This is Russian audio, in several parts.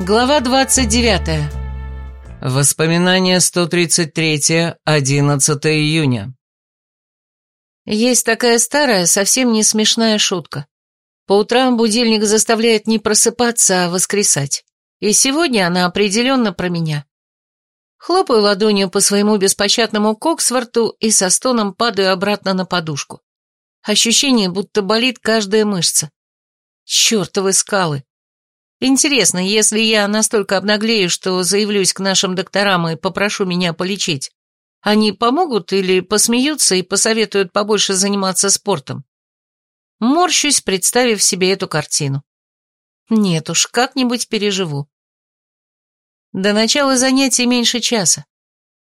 Глава 29. Воспоминание 133, 11 июня. Есть такая старая, совсем не смешная шутка. По утрам будильник заставляет не просыпаться, а воскресать. И сегодня она определенно про меня. Хлопаю ладонью по своему беспощадному коксворту и со стоном падаю обратно на подушку. Ощущение, будто болит каждая мышца. Чёртовы скалы. Интересно, если я настолько обнаглею, что заявлюсь к нашим докторам и попрошу меня полечить, они помогут или посмеются и посоветуют побольше заниматься спортом? Морщусь, представив себе эту картину. Нет уж, как-нибудь переживу. До начала занятий меньше часа.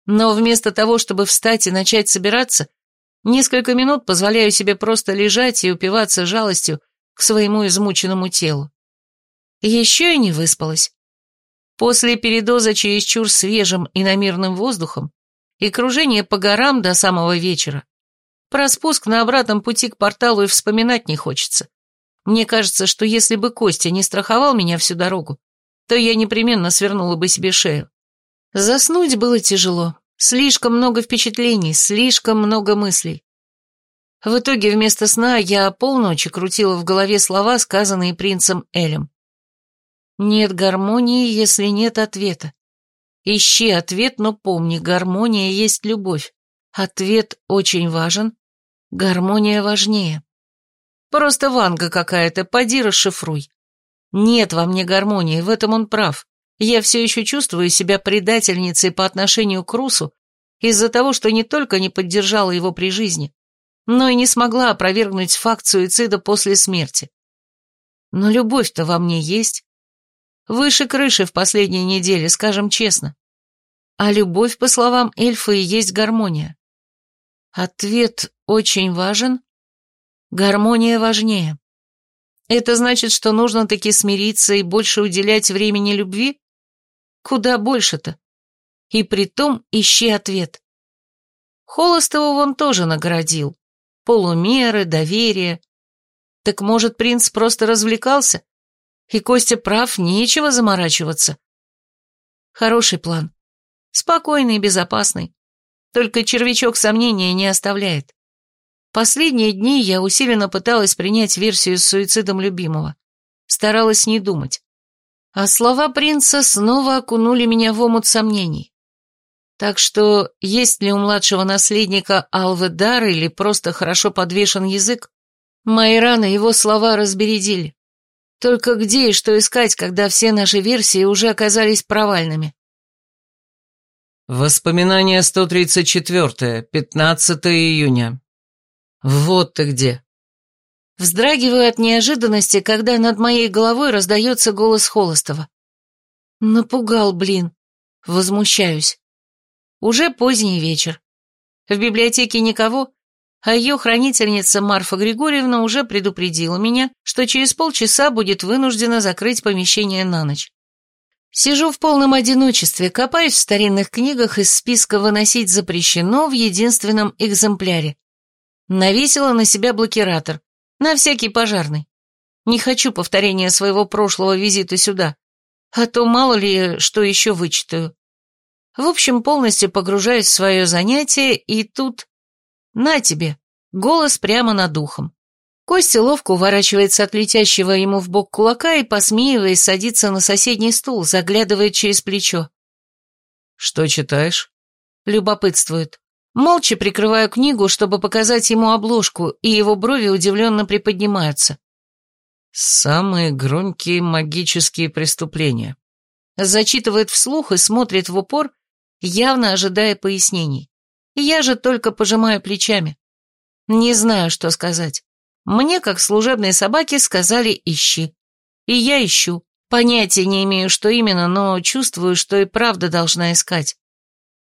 Но вместо того, чтобы встать и начать собираться, несколько минут позволяю себе просто лежать и упиваться жалостью к своему измученному телу. Еще и не выспалась. После передоза чересчур свежим и намирным воздухом и кружение по горам до самого вечера, про спуск на обратном пути к порталу и вспоминать не хочется. Мне кажется, что если бы Костя не страховал меня всю дорогу, то я непременно свернула бы себе шею. Заснуть было тяжело. Слишком много впечатлений, слишком много мыслей. В итоге вместо сна я полночи крутила в голове слова, сказанные принцем Элем. Нет гармонии, если нет ответа. Ищи ответ, но помни, гармония есть любовь. Ответ очень важен, гармония важнее. Просто ванга какая-то, поди расшифруй. Нет во мне гармонии, в этом он прав. Я все еще чувствую себя предательницей по отношению к Русу из-за того, что не только не поддержала его при жизни, но и не смогла опровергнуть факт суицида после смерти. Но любовь-то во мне есть, Выше крыши в последние недели, скажем честно. А любовь, по словам эльфа, и есть гармония. Ответ очень важен. Гармония важнее. Это значит, что нужно таки смириться и больше уделять времени любви? Куда больше-то? И при том ищи ответ. Холостого он тоже наградил. Полумеры, доверие. Так может, принц просто развлекался? И Костя прав, нечего заморачиваться. Хороший план. Спокойный и безопасный. Только червячок сомнения не оставляет. Последние дни я усиленно пыталась принять версию с суицидом любимого. Старалась не думать. А слова принца снова окунули меня в омут сомнений. Так что, есть ли у младшего наследника Алвы дар или просто хорошо подвешен язык, мои раны его слова разбередили. Только где и что искать, когда все наши версии уже оказались провальными? Воспоминание 134, 15 июня. Вот ты где. Вздрагиваю от неожиданности, когда над моей головой раздается голос Холостова. Напугал, блин. Возмущаюсь. Уже поздний вечер. В библиотеке никого, а ее хранительница Марфа Григорьевна уже предупредила меня, что через полчаса будет вынуждена закрыть помещение на ночь. Сижу в полном одиночестве, копаюсь в старинных книгах из списка «Выносить запрещено» в единственном экземпляре. Навесила на себя блокиратор, на всякий пожарный. Не хочу повторения своего прошлого визита сюда, а то мало ли что еще вычитаю. В общем, полностью погружаюсь в свое занятие, и тут на тебе. Голос прямо над ухом. Костя ловко уворачивается от летящего ему в бок кулака и, посмеиваясь, садится на соседний стул, заглядывает через плечо. «Что читаешь?» Любопытствует. Молча прикрываю книгу, чтобы показать ему обложку, и его брови удивленно приподнимаются. «Самые громкие магические преступления». Зачитывает вслух и смотрит в упор, явно ожидая пояснений. Я же только пожимаю плечами. Не знаю, что сказать. Мне, как служебной собаке, сказали «ищи». И я ищу. Понятия не имею, что именно, но чувствую, что и правда должна искать.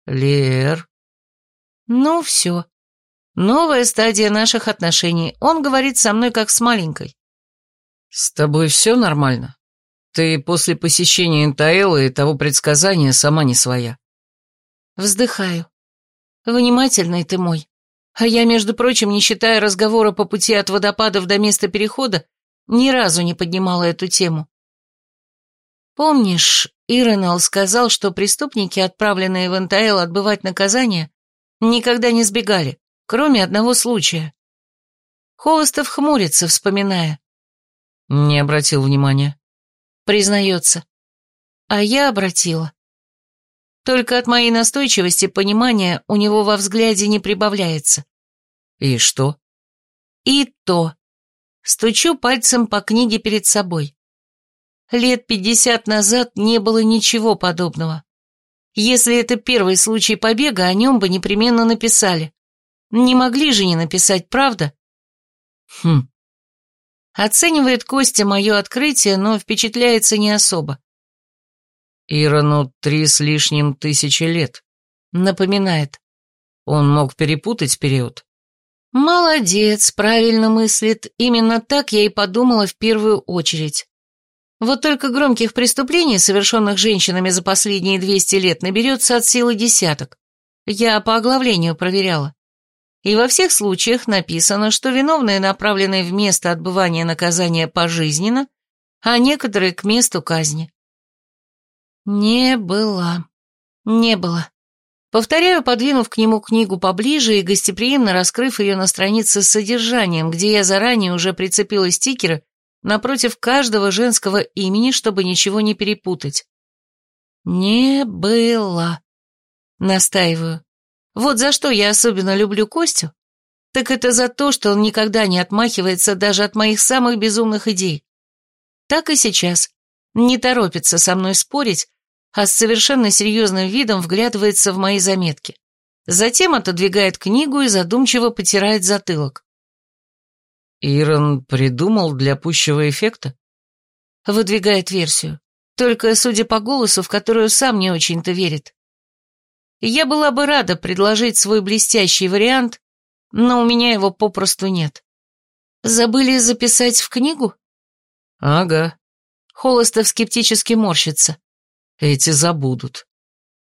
Лер. Ну, все. Новая стадия наших отношений. Он говорит со мной как с маленькой. С тобой все нормально? Ты после посещения Интаэла и того предсказания сама не своя. Вздыхаю. Внимательный ты мой. А я, между прочим, не считая разговора по пути от водопадов до места перехода, ни разу не поднимала эту тему. Помнишь, Иренал сказал, что преступники, отправленные в НТЛ отбывать наказание, никогда не сбегали, кроме одного случая. Холостов хмурится, вспоминая. Не обратил внимания. Признается. А я обратила. Только от моей настойчивости понимания у него во взгляде не прибавляется. И что? И то. Стучу пальцем по книге перед собой. Лет пятьдесят назад не было ничего подобного. Если это первый случай побега, о нем бы непременно написали. Не могли же не написать, правда? Хм. Оценивает Костя мое открытие, но впечатляется не особо. Ирану три с лишним тысячи лет. Напоминает. Он мог перепутать период. Молодец, правильно мыслит. Именно так я и подумала в первую очередь. Вот только громких преступлений, совершенных женщинами за последние 200 лет, наберется от силы десяток. Я по оглавлению проверяла. И во всех случаях написано, что виновные направлены в место отбывания наказания пожизненно, а некоторые к месту казни. Не было. Не было. Повторяю, подвинув к нему книгу поближе и гостеприимно раскрыв ее на странице с содержанием, где я заранее уже прицепила стикеры напротив каждого женского имени, чтобы ничего не перепутать. Не было. Настаиваю. Вот за что я особенно люблю Костю, так это за то, что он никогда не отмахивается даже от моих самых безумных идей. Так и сейчас. Не торопится со мной спорить, а с совершенно серьезным видом вглядывается в мои заметки. Затем отодвигает книгу и задумчиво потирает затылок. Ирон придумал для пущего эффекта? Выдвигает версию. Только, судя по голосу, в которую сам не очень-то верит. Я была бы рада предложить свой блестящий вариант, но у меня его попросту нет. Забыли записать в книгу? Ага. Холостов скептически морщится. Эти забудут.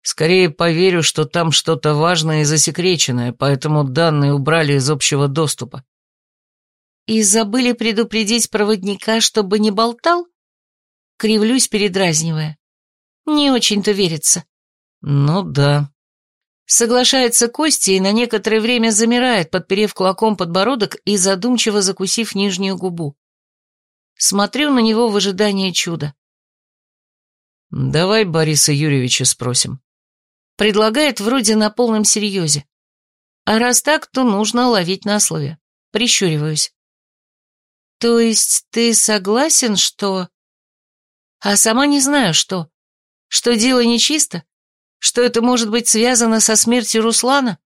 Скорее поверю, что там что-то важное и засекреченное, поэтому данные убрали из общего доступа. И забыли предупредить проводника, чтобы не болтал? Кривлюсь, передразнивая. Не очень-то верится. Ну да. Соглашается Костя и на некоторое время замирает, подперев кулаком подбородок и задумчиво закусив нижнюю губу. Смотрю на него в ожидании чуда. «Давай Бориса Юрьевича спросим». Предлагает вроде на полном серьезе. А раз так, то нужно ловить на слове. Прищуриваюсь. То есть ты согласен, что... А сама не знаю, что. Что дело нечисто? Что это может быть связано со смертью Руслана?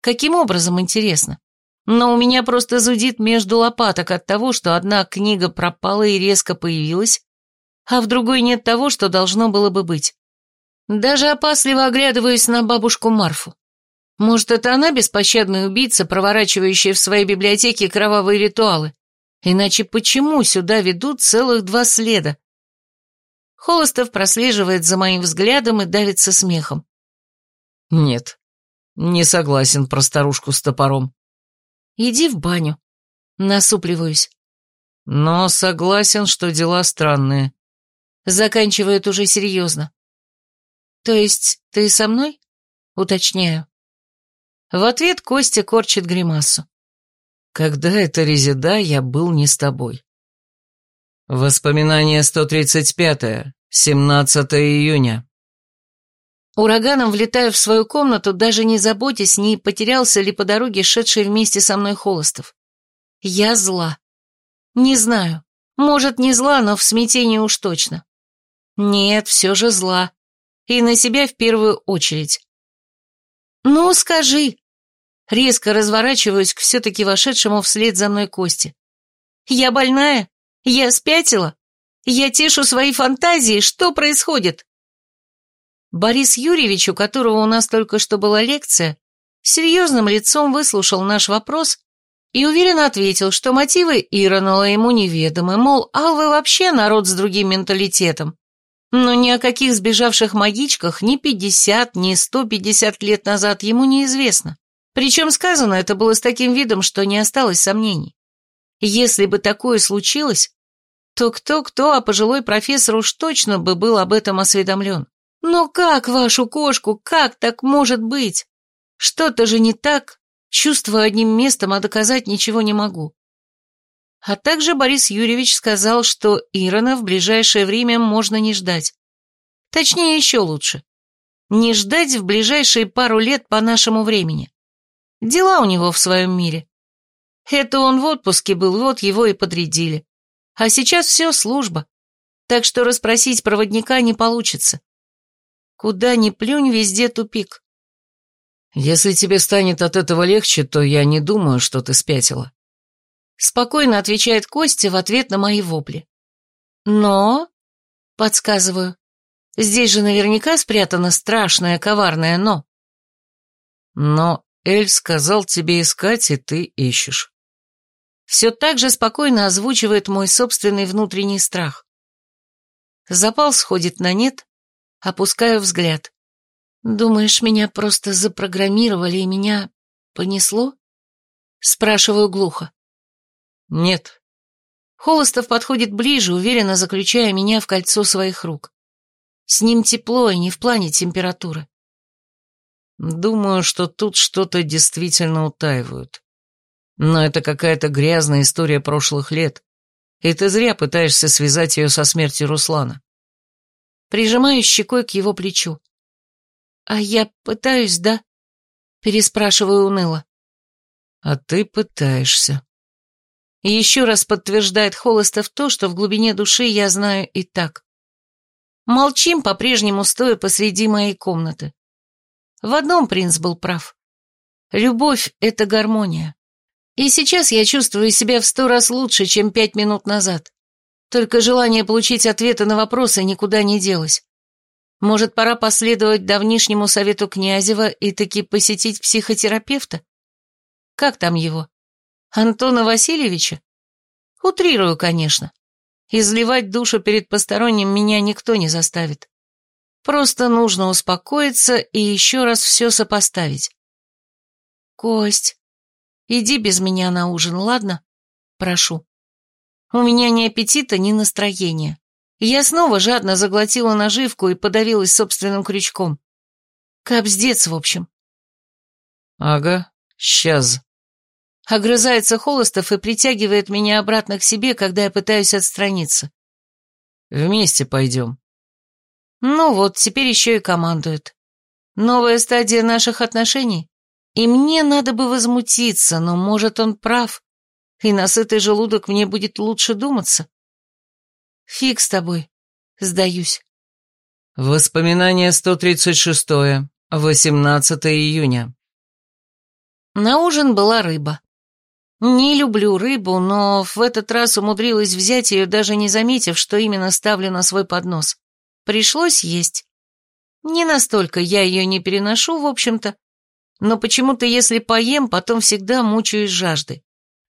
Каким образом, интересно? Но у меня просто зудит между лопаток от того, что одна книга пропала и резко появилась, а в другой нет того, что должно было бы быть. Даже опасливо оглядываюсь на бабушку Марфу. Может, это она беспощадная убийца, проворачивающая в своей библиотеке кровавые ритуалы? Иначе почему сюда ведут целых два следа? Холостов прослеживает за моим взглядом и давится смехом. Нет, не согласен про старушку с топором. Иди в баню. Насупливаюсь. Но согласен, что дела странные. Заканчивает уже серьезно. То есть ты со мной? Уточняю. В ответ Костя корчит гримасу. Когда это резида, я был не с тобой. Воспоминание 135, 17 июня. Ураганом влетаю в свою комнату, даже не заботясь, не потерялся ли по дороге шедший вместе со мной Холостов. Я зла. Не знаю. Может, не зла, но в смятении уж точно. Нет, все же зла. И на себя в первую очередь. «Ну, скажи!» Резко разворачиваюсь к все-таки вошедшему вслед за мной Косте. «Я больная? Я спятила? Я тешу свои фантазии? Что происходит?» Борис Юрьевич, у которого у нас только что была лекция, серьезным лицом выслушал наш вопрос и уверенно ответил, что мотивы Иронала ему неведомы, мол, алвы вообще народ с другим менталитетом. Но ни о каких сбежавших магичках ни 50, ни 150 лет назад ему неизвестно. Причем сказано это было с таким видом, что не осталось сомнений. Если бы такое случилось, то кто-кто, а пожилой профессор уж точно бы был об этом осведомлен. Но как вашу кошку, как так может быть? Что-то же не так, чувствую одним местом, а доказать ничего не могу. А также Борис Юрьевич сказал, что Ирона в ближайшее время можно не ждать. Точнее, еще лучше. Не ждать в ближайшие пару лет по нашему времени. Дела у него в своем мире. Это он в отпуске был, вот его и подрядили. А сейчас все служба. Так что расспросить проводника не получится. Куда ни плюнь, везде тупик. Если тебе станет от этого легче, то я не думаю, что ты спятила. Спокойно отвечает Костя в ответ на мои вопли. Но, подсказываю, здесь же наверняка спрятано страшное коварное «но». Но Эль сказал тебе искать, и ты ищешь. Все так же спокойно озвучивает мой собственный внутренний страх. Запал сходит на нет, опускаю взгляд. Думаешь, меня просто запрограммировали и меня понесло? Спрашиваю глухо. Нет. Холостов подходит ближе, уверенно заключая меня в кольцо своих рук. С ним тепло, и не в плане температуры. Думаю, что тут что-то действительно утаивают. Но это какая-то грязная история прошлых лет, и ты зря пытаешься связать ее со смертью Руслана. Прижимаю щекой к его плечу. «А я пытаюсь, да?» Переспрашиваю уныло. «А ты пытаешься». И еще раз подтверждает Холостов то, что в глубине души я знаю и так. Молчим, по-прежнему стоя посреди моей комнаты. В одном принц был прав. Любовь — это гармония. И сейчас я чувствую себя в сто раз лучше, чем пять минут назад. Только желание получить ответы на вопросы никуда не делось. Может, пора последовать давнишнему совету Князева и таки посетить психотерапевта? Как там его? Антона Васильевича? Утрирую, конечно. Изливать душу перед посторонним меня никто не заставит. Просто нужно успокоиться и еще раз все сопоставить. Кость, иди без меня на ужин, ладно? Прошу. У меня ни аппетита, ни настроения. Я снова жадно заглотила наживку и подавилась собственным крючком. Капздец, в общем. Ага, сейчас. Огрызается Холостов и притягивает меня обратно к себе, когда я пытаюсь отстраниться. Вместе пойдем. Ну вот, теперь еще и командует. Новая стадия наших отношений? И мне надо бы возмутиться, но, может, он прав и на сытый желудок мне будет лучше думаться. Фиг с тобой, сдаюсь. Воспоминание 136, 18 июня. На ужин была рыба. Не люблю рыбу, но в этот раз умудрилась взять ее, даже не заметив, что именно ставлю на свой поднос. Пришлось есть. Не настолько я ее не переношу, в общем-то, но почему-то если поем, потом всегда мучаюсь жаждой.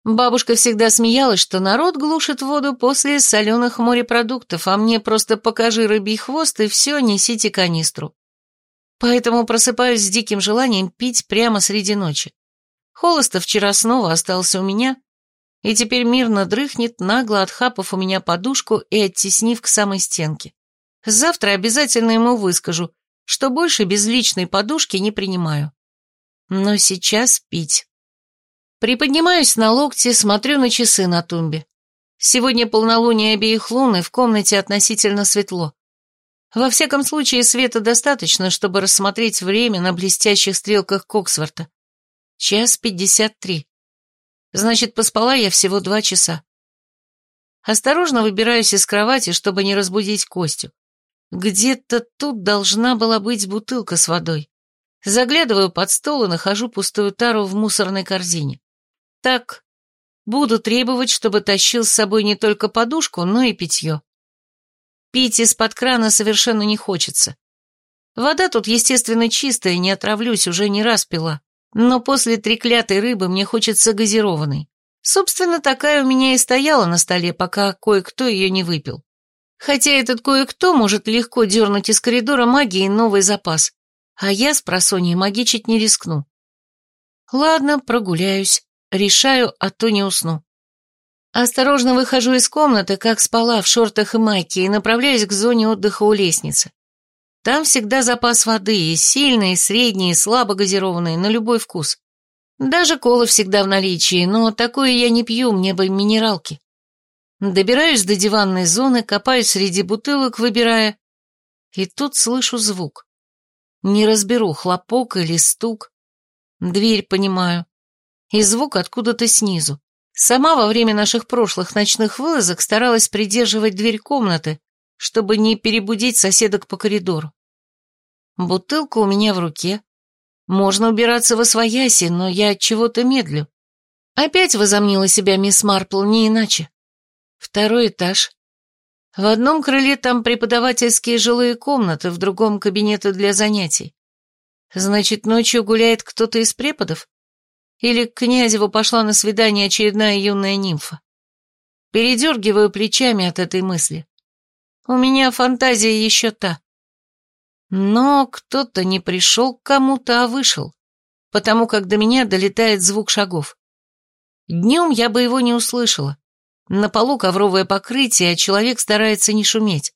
Бабушка всегда смеялась, что народ глушит воду после соленых морепродуктов, а мне просто покажи рыбий хвост и все, несите канистру. Поэтому просыпаюсь с диким желанием пить прямо среди ночи. Холостов вчера снова остался у меня, и теперь мирно дрыхнет, нагло отхапав у меня подушку и оттеснив к самой стенке. Завтра обязательно ему выскажу, что больше без личной подушки не принимаю. Но сейчас пить. Приподнимаюсь на локте, смотрю на часы на тумбе. Сегодня полнолуние обеих лун, и в комнате относительно светло. Во всяком случае, света достаточно, чтобы рассмотреть время на блестящих стрелках Коксворта. Час пятьдесят три. Значит, поспала я всего два часа. Осторожно выбираюсь из кровати, чтобы не разбудить Костю. Где-то тут должна была быть бутылка с водой. Заглядываю под стол и нахожу пустую тару в мусорной корзине. Так, буду требовать, чтобы тащил с собой не только подушку, но и питье. Пить из-под крана совершенно не хочется. Вода тут, естественно, чистая, не отравлюсь, уже не раз пила. Но после треклятой рыбы мне хочется газированной. Собственно, такая у меня и стояла на столе, пока кое-кто ее не выпил. Хотя этот кое-кто может легко дернуть из коридора магии новый запас, а я с просонья магичить не рискну. Ладно, прогуляюсь. Решаю, а то не усну. Осторожно выхожу из комнаты, как спала в шортах и майке, и направляюсь к зоне отдыха у лестницы. Там всегда запас воды, и сильный, и средний, и слабо газированный, на любой вкус. Даже кола всегда в наличии, но такое я не пью, мне бы минералки. Добираюсь до диванной зоны, копаюсь среди бутылок, выбирая, и тут слышу звук. Не разберу, хлопок или стук. Дверь понимаю. И звук откуда-то снизу. Сама во время наших прошлых ночных вылазок старалась придерживать дверь комнаты, чтобы не перебудить соседок по коридору. Бутылка у меня в руке. Можно убираться во свояси, но я от чего-то медлю. Опять возомнила себя мисс Марпл, не иначе. Второй этаж. В одном крыле там преподавательские жилые комнаты, в другом кабинеты для занятий. Значит, ночью гуляет кто-то из преподов? Или к Князеву пошла на свидание очередная юная нимфа? Передергиваю плечами от этой мысли. У меня фантазия еще та. Но кто-то не пришел к кому-то, а вышел, потому как до меня долетает звук шагов. Днем я бы его не услышала. На полу ковровое покрытие, а человек старается не шуметь.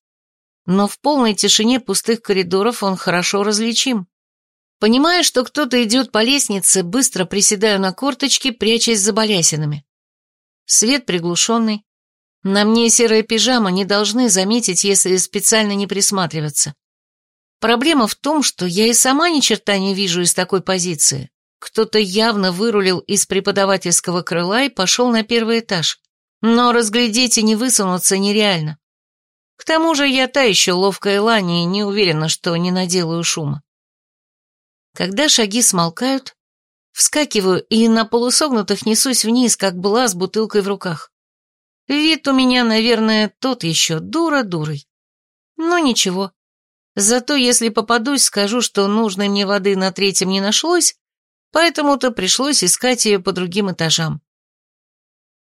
Но в полной тишине пустых коридоров он хорошо различим. Понимая, что кто-то идет по лестнице, быстро приседаю на корточки, прячась за балясинами. Свет приглушенный. На мне серая пижама, не должны заметить, если специально не присматриваться. Проблема в том, что я и сама ни черта не вижу из такой позиции. Кто-то явно вырулил из преподавательского крыла и пошел на первый этаж. Но разглядеть и не высунуться нереально. К тому же я та еще ловкая лани и не уверена, что не наделаю шума. Когда шаги смолкают, вскакиваю и на полусогнутых несусь вниз, как была с бутылкой в руках. Вид у меня, наверное, тот еще, дура дурой. Но ничего. Зато если попадусь, скажу, что нужной мне воды на третьем не нашлось, поэтому-то пришлось искать ее по другим этажам.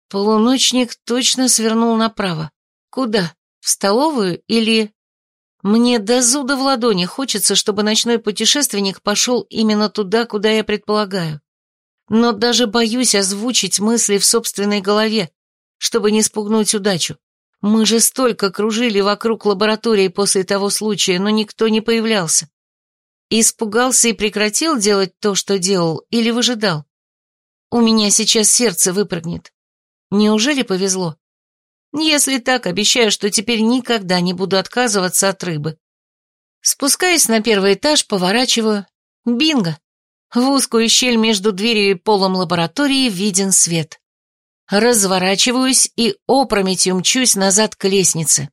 Полуночник точно свернул направо. Куда? В столовую или... Мне до зуда в ладони хочется, чтобы ночной путешественник пошел именно туда, куда я предполагаю. Но даже боюсь озвучить мысли в собственной голове, чтобы не спугнуть удачу. Мы же столько кружили вокруг лаборатории после того случая, но никто не появлялся. Испугался и прекратил делать то, что делал, или выжидал? У меня сейчас сердце выпрыгнет. Неужели повезло? Если так, обещаю, что теперь никогда не буду отказываться от рыбы. Спускаясь на первый этаж, поворачиваю. Бинго! В узкую щель между дверью и полом лаборатории виден свет. Разворачиваюсь и опрометью мчусь назад к лестнице.